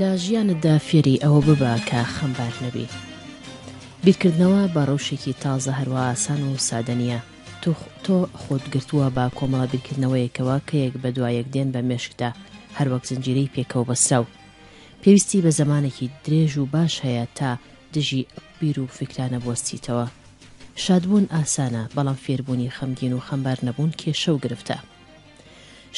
لە ژیانتدا فێری ئەوە ببە کە خەمبار نەبی. بیرکردنەوە بە ڕەوشێکی تازە هەروا ئاسان و سادە نییە. تۆ خۆت گرتووە بە کۆمەڵە بیرکردنەوەیەکەوە کە یەک بە دوا یەک دێن بە مێشکدا، هەروەک زنجیرەی پێکەوە بەستراو. پێویستی بە زەمانێکی درێژ و باش هەیە تا دژی ئەو بیر و فیکرانە بوەستیتەوە. شادبوون ئاسانە، بەڵام فێربوونی خەمگین و خەمبار نەبوون کێشە و گرفتە.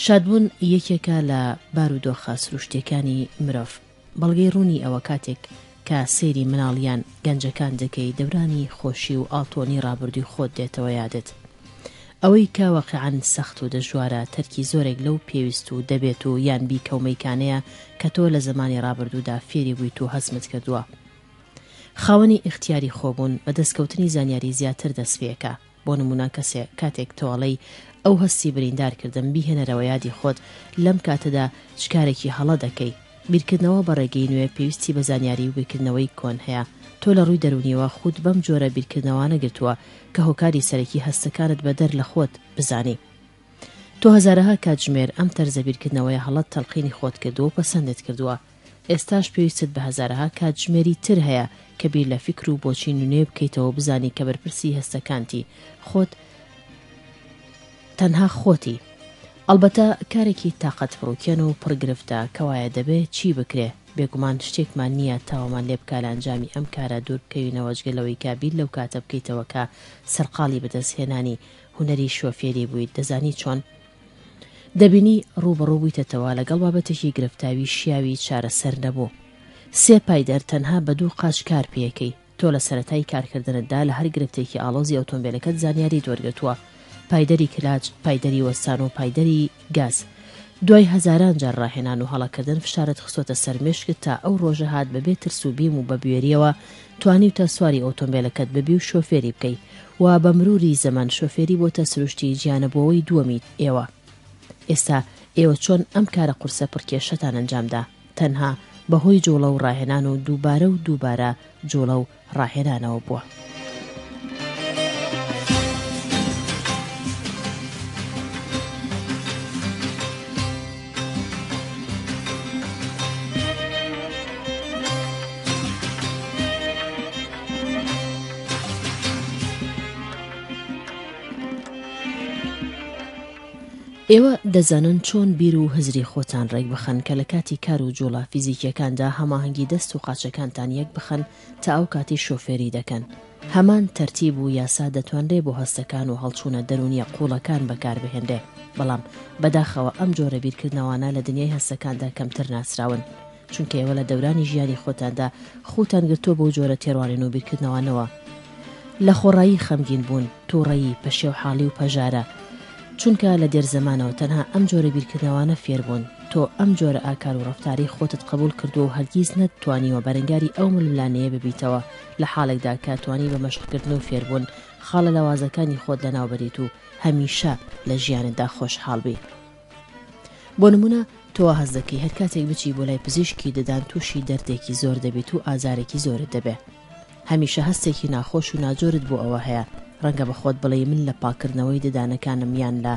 شادبوون یەکێکە لە بارودۆخە سروشتییەکانی مرۆڤ. بەڵگەی ڕوونی ئەوە کاتێک کە سەیری مناڵ یان گەنجەکان دەکەی دەورانی خۆشی و ئاڵتۆنی ڕابردووی خۆت دێتەوە یادت. ئەوەی کە واقیعەن سەخت و دەژوارە تەرکی زۆرێک لەو پێویست و دەبێت و یان بیکە و مەیکانەیە کە تۆ لە زەمانی ڕابردوودا فێری بوویت و هەزمت کردووە. خاوەنی ئیختیاری خۆبوون بە دەستکەوتنی زانیاری زیاتر دەست پێکا. بۆ نموونە کەسێ کاتێک تۆئەڵێی ئەو هەستی بریندار کردم بیهێنەرەوە یادی خۆت لەم کاتەدا چ کارێکی هەڵە دەکەی بیرکردنەوە بە ڕێگەی نوێ پێویستی بە زانیاری و بیرکردنەوەی کۆن هەیە تۆ لە ڕووی دەروونیەوە خووت بەم جۆرە بیرکردنەوانە گرتووە کە هۆکاری سەرەکی هەستەکانت بە دەر لە خۆت بزانی تۆ هەزارەها کاتژمێر ئەم تەرزە بیرکردنەوەیە هەڵەت تەڵقینی خۆت کردووە و پەسەندت کردووە. ئێستاش پێویستت بە هەزارەها کاتژمێری تر هەیە کە بیر لە فیکر و بۆچی نونێ بکەیتەوە بزانی کە بەرپرسی هەستەکانتی خۆت تەنها خۆتی. ئەڵبەتە کارێکی تاقەت پڕوکێن و پڕ گرفتە، کەوایە دەبێ چی بکرێ؟ بێگومان شتێکمان نییە تاومان لێ بکا لە ئەنجامی ئەم کارە دوور بکەوینەوە جگە لەوەی کە بیر لەو کاتە بکەیتەوە کە سەرقاڵی بەدەست هێنانی هونەری شۆفێری بوویت دەزانی چۆن دەبینی ڕووبەڕوو بوویتەتەوە لەگەڵ بابەتێکی گرفتاوی شیاوی چارەسەر نەبوو. سێ پای دەر تەنها بە دوو قاچ کار پێکەی. تۆ لە سەرەتای کارکردنتدا لە هەر گرفتێکی ئاڵۆزی ئۆتۆمبێلەکەت زانیاریت وەرگرتووە، پایدەری کلاچ، پایدەری وەستان و پایدەری گاز. دوای هەزاران جار ڕاهێنان و هەڵەکردن فشارت خستۆتە سەر مێشکت تا ئەو ڕۆژە هات بەبێ ترس و بیم و بە بوێرییەوە توانیوتە سواری ئۆتۆمبێلەکەت ببی و شۆفێری بکەی و بە مروری زەمەن شۆفێری بۆتە سروشتی جیانەبوەوەی دووەمیت ئێوە ئێستا ئێوە چۆن ئەم کارە قورسە پڕکێشەتان ئەنجامدا تەنها بە هۆی جوڵە و ڕاهێنان و دووبارە و دووبارە جوڵە و ڕاهێنانەوە بووە. ئێوە دەزانن چۆن بیر و هزری خۆتان ڕێکبخەن کە لە کاتی کار و جوڵە فیزیکیەکاندا هەماهەنگی دەست و قاچەکانتان یەک بخەن تا ئەو کاتەی شۆفێری دەکەن. هەمان تەرتیب و یاسا دەتوانرێ بۆ هەستەکان و هەڵچوونە دەروونییە قووڵەکان بەکار بهێنرێ، بەڵام بەداخەوە ئەم جۆرە بیرکردنەوانە لە دنیای هەستەکاندا کەمتر ناسراون، چونکە ئێوە لە دەورانی ژیانی خۆتاندا خووتان گرتووە بەو جۆرە تێڕوانین و بیرکردنەوانەوە لە خۆڕایی خەمگین بوون. توڕەیی، پەشێوحاڵی و پەژارە، چونکە لە دێر زەمانەوە تەنها ئەم جۆرە بیرکردنەوانە فێر بوون، تۆ ئەم جۆرە ئاکار و ڕەفتارەی خۆتت قبوڵ کردووە و هەرگیز نەت توانیوە بەرەنگاری ئەو ململانێیە ببیتەوە لە حاڵێکدا کە توانی بە مەشق کردن و فێربوون خاڵە لاوازەکانی خۆت لە ناو بەریت و هەمیشە لە ژیانتدا خۆشحاڵ بی. بۆ نمونە تۆ وا هەست دەکەی هەر کاتێک بچی بۆ لای پزیشکی ددان توشی دەردێکی زۆر دەبیت و ئازارێکی زۆرت دەبێ، هەمیشە هەستێکی ناخۆش و ناجۆرت بۆ ئەوە هەیە ڕەنگە بە خۆت بڵێی من لە پاکردنەوەی ددانەکانم یان لە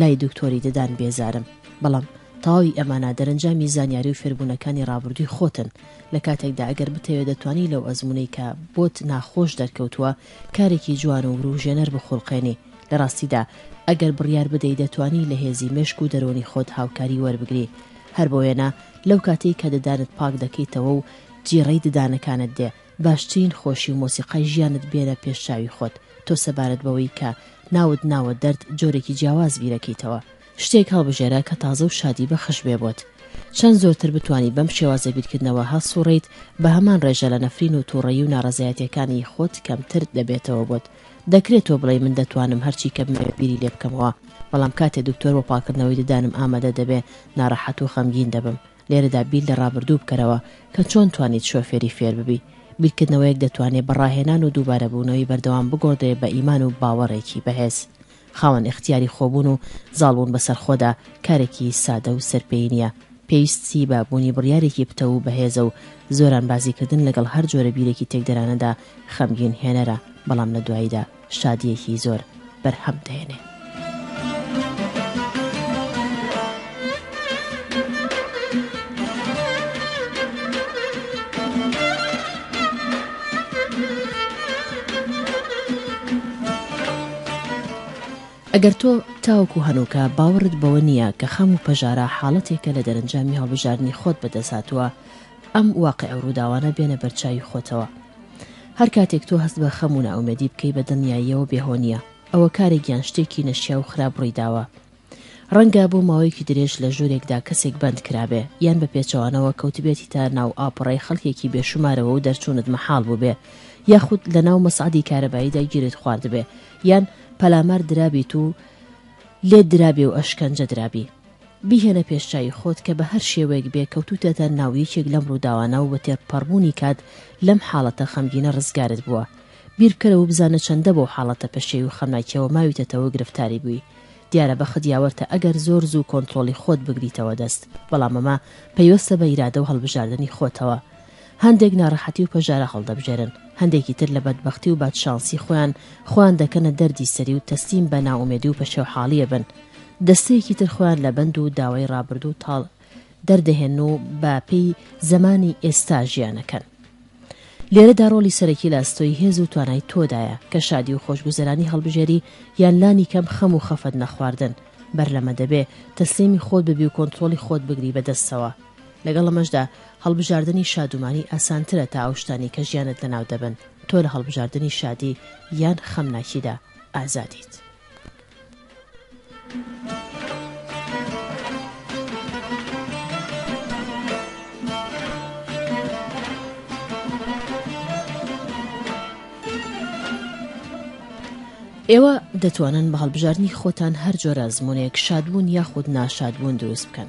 لای دکتۆری ددان بێزارم بەڵام تەواوی ئەمانە دەرەنجامی زانیاری و فێربوونەکانی ڕابردووی خۆتن لە کاتێکدا ئەگەر بتەوێت دەتوانی لەو ئەزمونەی کە بۆت ناخۆش دەرکەوتووە کارێکی جوان و وروژێنەر بخوڵقێنی لە ڕاستیدا ئەگەر بڕیار بدەی دەتوانی لە هێزی مێشک و دەرۆنی خۆت هاوکاری وەربگری هەر بۆیەنە لەو کاتەی کە دەدانت پاک دەکەیتەوە و جیڕەی ددانەکانت دێ، باشترین خۆشی و مۆسیقای ژیانت بێنە پێش چاوی خۆت، تۆ سەبارەت بەوەی کە ناوت ناوە دەرد جۆرێکی جیاواز بیرەکەیتەوە، شتێک هەڵبژێرە کە تازە و شادی بەخش بێ بۆت، چەند زۆرتر بتوانی بەم شێوازە بیرکردنەوە هەڵسوڕێیت بە هەمان ڕێژە لە نەفرین و توڕەیی و ناڕەزایەتیەکانی خۆت کەمتر دەبێتەوە بۆت، دەکرێ تۆ بڵێی من دەتوانم هەرچی کە بمەوێ بیری لێ بکەمەوە، بەڵام کاتێ دکتۆر بۆ پاکردنەوەی ددانم ئامادە دەبێ ناڕەحەت و غەمگین دەبم، لێرەدا بیر لە ڕابردوو بکەرەوە کە چۆن توانیت شۆفێری فێر ببی، بیرکردنەوەیەک دەتوانێ بە ڕاهێنان و دووبارەبوونەوەی بەردەوام بگۆڕدرێ بە ئیمان و باوەڕێکی بەهێز. خاوەن ئیختیاری خۆبوون و زاڵبوون بەسەر خۆدا کارێکی سادە و سەرپێیی نییە، پێویستی بە بوونی بڕیارێکی پتەو و بەهێزە و زۆرانبازیکردن لەگەڵ هەر جۆرە بیرێکی تێکدەرانەدا خەمگین هێنەرە، بەڵام لە دواییدا. شادییەکی زۆر بەرهەم دێنێ. ئەگەر تۆ تاوەکو هەنووکە باوەڕت بەوە نییە کە خەم و پەژارە حاڵەتێکە لە دەرەنجامی هەڵبژاردنی خۆت بەدەست هاتووە، ئەم واقع و ڕووداوانە بێنە بەرچاوی خۆتەوە. هەر کاتێک تۆ هەست بە خەم و نائومێدی بکەی بە دڵنیاییەوە بێهۆنییە، ئەوە کارێک یان شتێکی نەشیاو و خراپ ڕوویداوە. ڕەنگە بۆ ماوەیەکی درێژ لە ژوورێکدا کەسێک بەند کرابێ، یان بە پێچەوانەوە کەوتبێتیتە ناو ئاپۆڕای خەڵکێکی بێشومارەوە و دەرچوونت مەحاڵ بووبێ، یاخود لە ناو مەسعەدی کارەباییدا گیرت خواردبێ، یان پەلامار درابیت و لێت درابێ و ئەشکەنجە درابی. بیهێنە پێش چاوی خۆت کە بە هەر شێوەیەک بێ کەوتووتەتە ناو یەکێک لەم ڕووداوانە و بە تێرپەڕبوونی کات لەم حاڵەتە خەمگینە ڕزگارت بووە. بیربکەرە و بزانە چەندە بەو حاڵەتە پەشێوی و خەمناکیەوە ماویتەتەوە و گرفتاری بووی. دیارە بەخت یاوەرتە ئەگەر زۆر زوو کۆنترۆڵی خۆت بگریتەوە دەست، بەڵام ئەمە پەیوەستە بە ئیرادە و هەڵبژاردنی خۆتەوە. هەندێک ناڕەحەتی و پەژارە هەڵدەبژێرن، هەندێکی تر لە بەدبەختی و بادشانسی خۆیان، خۆیان دەکەنە دەردی سەری و تەسلیم بە نائومێدی و پەشێوحاڵی ئەبن، دەستەیەکی تر خۆیان لە بەند و داوەی ڕابردوو تاڵ دەردەهێنن و بە پێی زەمانی ئێستا ژیان ئەکەن. لێرەدا ڕۆڵی سەرەکی لە ئەستۆی هێز و توانای تۆدایە، کە شادی و خۆشگوزەرانی هەڵبژێری یان لانی کەم خەم و خەفەت نەخواردن، بەر لەمە دەبێ تەسلیمی خۆت ببی و کۆنترۆڵی خۆت بگری بە دەستەوە. لەگەڵ ئەمەشدا هەڵبژاردنی شادومانی ئاسانترە تا ئەو شتانەی کە ژیانت لەناو دەبەن، تۆ لە هەڵبژاردنی شادی یان خەمناکیدا ئازادیت. ئێوە دەتوانن بە هەڵبژاردنی خۆتان هەر جۆرە ئەزموونێک شادبوون یاخود ناشادبوون دروست بکەن،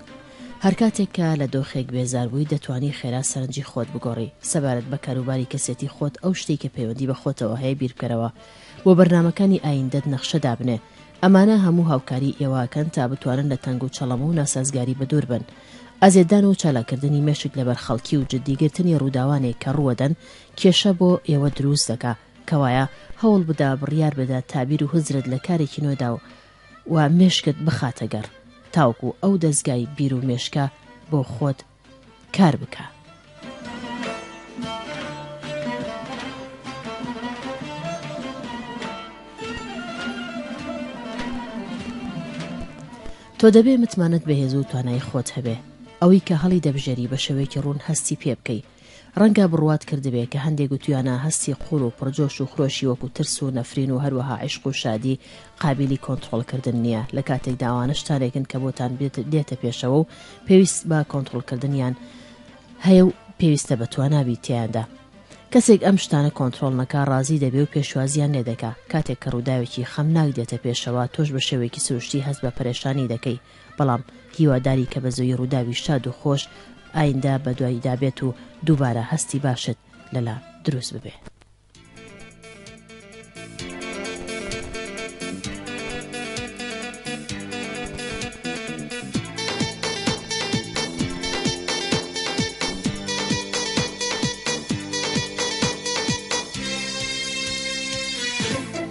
هەر کاتێک کە لە دۆخێک بێزار بووی دەتوانی خێرا سەرنجی خۆت بگۆڕی سەبارەت بە کاروباری کەسێتی خۆت ئەو شتەی کە پەیوەندی بە خۆتەوە هەیە بیربکەرەوە بۆ بەرنامەکانی ئایندەت نەخشە دابنێ ئەمانە هەموو هاوکاری ئێوە ئەکەن تا بتوانن لە تەنگ و چەڵەمە و ناسازگاری بەدوور بن ئەزێتدان و چالاککردنی مێشک لەبەر خەڵکی و جدی گرتنی ڕووداوانێک کە ڕووەدەن کێشە بۆ ئێوە دروست دەکا کەوایە هەوڵ بدە بڕیار بدە تا بیر و هزرت لە کارێکی نوێدا و و مێشکت بخاتە گەڕ تاوەکو ئەو دەزگای بیر و مێشکە بۆ خۆت کار بکا. تۆ دەبێ متمانەت بەهێزو توانای خۆت هەبێ ئەوەی کە هەڵی دەبژێری بەشێوەیەکی ڕوون هەستی پێ بکەی ڕەنگە بڕوات کردبێ کە هەندێ گوتویانە هەستی قووڵ و پڕجۆش و خرۆشی وەکوو ترس و نەفرین و هەروەها عیشق و شادی قابیلی کۆنتڕۆڵ کردن نییە لە کاتێکدا ئەوانە شتانێکن کە بۆتان دێتە پێشەوە و پێویست بە کۆنتڕۆڵ کردنیان هەیە و پێویستە بە توانا بیت تیایاندا کەسێک ئەم شتانە کۆنتڕۆڵ نەکا ڕازی دەبێ و پێشوازیان لێ دەکا کاتێک کە ڕووداوێکی خەمناک دێتە پێشەوە تۆش بە شێوەیەکی سروشتی هەست بە پەرێشانی دەکەی بەڵام هیواداری کە بەزووی ڕووداوی شاد و خۆش ئایندە بەدوایدابێت و دووبارە هەستی باشت لەلا دروست ببێ.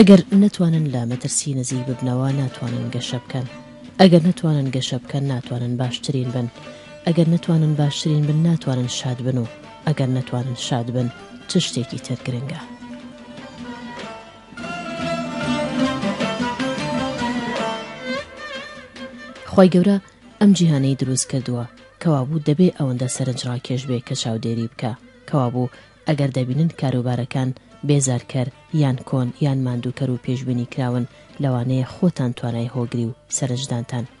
ئەگەر نەتوانن لە مەترسی نزیک ببنەوە ناتوانن گەشە بکەن ئەگەر نەتوانن گەشە بکەن ناتوانن باشترین بن ئەگەر نەتوانن باشترین بن ناتوانن شاد بن و ئەگەر نەتوانن شاد بن چ شتێکی تر گرنگە. خوای گەورە ئەم جیهانەی دروست کردووە کەوابوو دەبێ ئەوەندە سەرنج ڕاکێش بێ کە چاودێری بکە کەوابوو ئەگەر دەبینن کاروبارەکان بێزارکەر یان کۆن یان ماندووکەر و پێشبینی کراون لەوانەیە خۆتان توانای هۆگری و سەرنجدانتان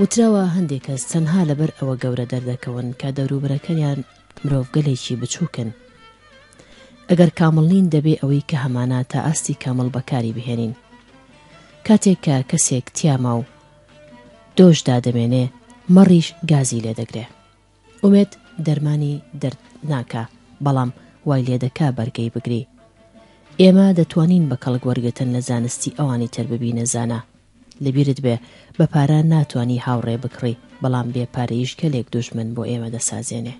وتراوە هەندێک کەس تەنها لەبەر ئەوە گەورە دەردەکەون کە دەوروبەرەکەیان مرۆڤگەلێکی بچووکن ئەگەر کامڵ نین دەبێ ئەوەی کە هەمانە تا ئاستی کامڵ بەکاری بهێنین کاتێک کە کەسێک تیاما و دۆش دادەمێنێ مەڕیش گازی لێدەگرێ ئومێد دەرمانی دەرد ناکا بەڵام وای لێدەکا بەرگەی بگری. ئێمە دەتوانین بە کەڵک وەرگرتن لە زانستی ئەوانی تر ببینە زانا. لەبیرت بێ بە پارە ناتوانی هاوڕێ بکڕی بەڵام بێ پارەیش گەلێک دوژمن بۆ ئێمە دەسازێنێ.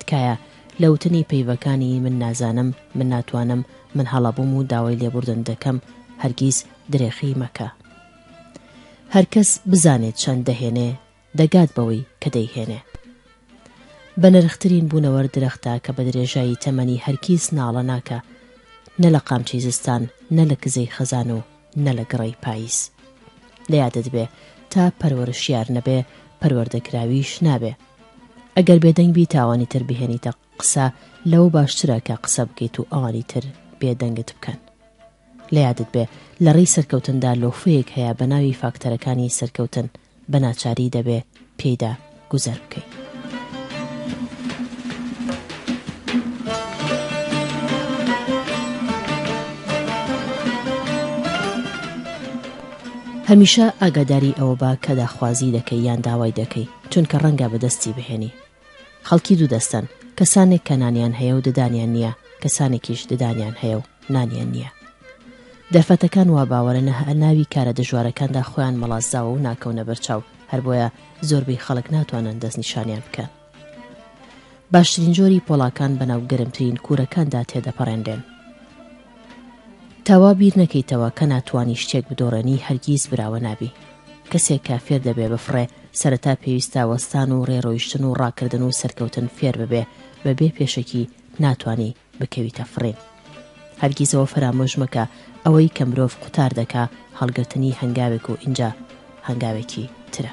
تکایە لە وتنی پەیڤەکانی من نازانم، من ناتوانم، من هەڵە بووم و داوای لێبوردن دەکەم هەرگیز درێخی مەکە. هەرکەس بزانێ چەند دەهێنێ دەگات بەوەی کە دەیهێنێ. بەنرخترین بوونەوەر درەختە کە بە درێژایی تەمەنی هەرکیز ناڵە ناکا، نە لە قامچی زستان، نە لە کزەی خەزان و نە لە گڕەی پاییز. لە یادت بێ تا پەرورشیار نەبێ، پەروەردەکراویش نابێ. ئەگەر بێدەنگ بیت ئەوانی تر بهێنیتە قسە، لەوە باشترە کە قسە بکەیت و ئەوانی تر بێدەنگت بکەن. لە یادت بێ لە ڕێی سەرکەوتندا لۆفەیەک هەیە بە ناوی فاکتەرەکانی سەرکەوتن، بە ناچاری دەبێ پێیدا گوزەر بکەی. هەمیشە ئاگاداری ئەوە بە کە داخوازی دەکەی یان داوای دەکەی، چونکە ڕەنگە بەدەستی بهێنی. خەڵکی دوو دەستەن، کەسانێک کە نانیان هەیە و ددانیان نییە، کەسانێکیش ددانیان هەیە و نانیان نییە. دەرفەتەکان وا باوەرە نە هئ ناوی کارە دژوارەکاندا خۆیان مەڵاسداوە و ناکەونە بەرچاو، هەر بۆیە زۆربەی خەڵک ناتوانن دەستنیشانیان بکەن. باشترین جۆری پۆڵاکان بە ناو گەرمترین کوورەکاندا تێدەپەڕێنرێن. تا وا بیر نەکەیتەوە کە ناتوانی شتێک بدۆڕێنی هەرگیز براوە نابی کەسێک کە فێر دەبێ بفڕێ سەرەتا پێویستە وەستان و ڕێڕۆیشتن و ڕاکردن و سەرکەوتن فێر ببێ بە بێ پێشەکی ناتانی بکەویتە فڕین هەرگیزەوە فەرامۆش مەکە ئەوەی کە مرۆڤ قوتار دەکا هەڵگرتنی هەنگاوێک و ئینجا هەنگاوێکی ترە.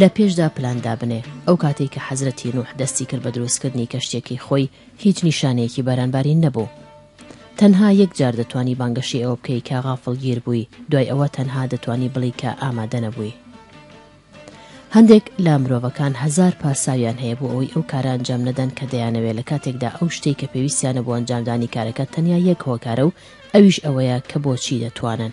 لە پێشدا پلان دابنێ، ئەو کاتەی کە حەزرەتی نوح دەستی کرد بە دروستکردنی کەشتیەکەی خۆی هیچ نیشانەیەکی بارانبارین نەبوو تەنها یەک جار دەتوانی بانگەشەی ئەوە بکەی کە غافڵگیر بووی دوای ئەوە تەنها دەتوانی بڵی کە ئامادە نەبووی. هەندێک لە مرۆڤەکان هەزار پاساویان هەیە بۆ ئەوەی ئەو کارە ئەنجام نەدەن کە دەیانەوێ لە کاتێکدا ئەو شتەی کە پێویستیانە بۆ ئەنجامدانی کارەکە تەنیا یەک هۆکارە و ئەویش ئەوەیە کە بۆچی دەتوانن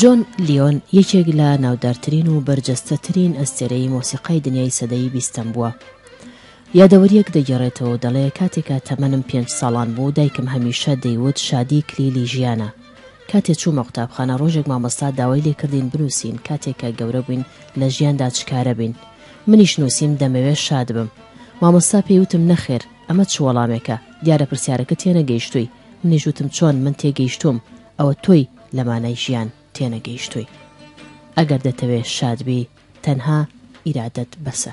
جۆن لیۆن یەکێک لە ناودارترین و بەرجەستەترین ئەستێرەی مۆسیقای دنیای سەدەی بیستەم بووە. یادەوەریەک دەگەڕێتەوە دەڵێ کاتێکا تەمەنم پێنج ساڵان بوو دایکم هەمیشە دەیوت شادی کلیلی ژیانە کاتێ چوومە قوتابخانە ڕۆژێک مامۆستا داوای لێکردین بنووسین کاتێ کە گەورە بووین لە ژیاندا چ کارە بین؟ منیش نووسیم دەمەوێ شاد بم. مامۆستا پێی وتم نەخێر ئەمە چ وەڵامێکە دیارە پرسیارەکە تێنەگەیشتووی منیش وتم چۆن من تێگەیشتووم ئەوە تۆی لە مانای ژیان تێنەگەیشتووی ئەگەر دەتەوێ شاد بی تەنها ئیرادەت بەسە.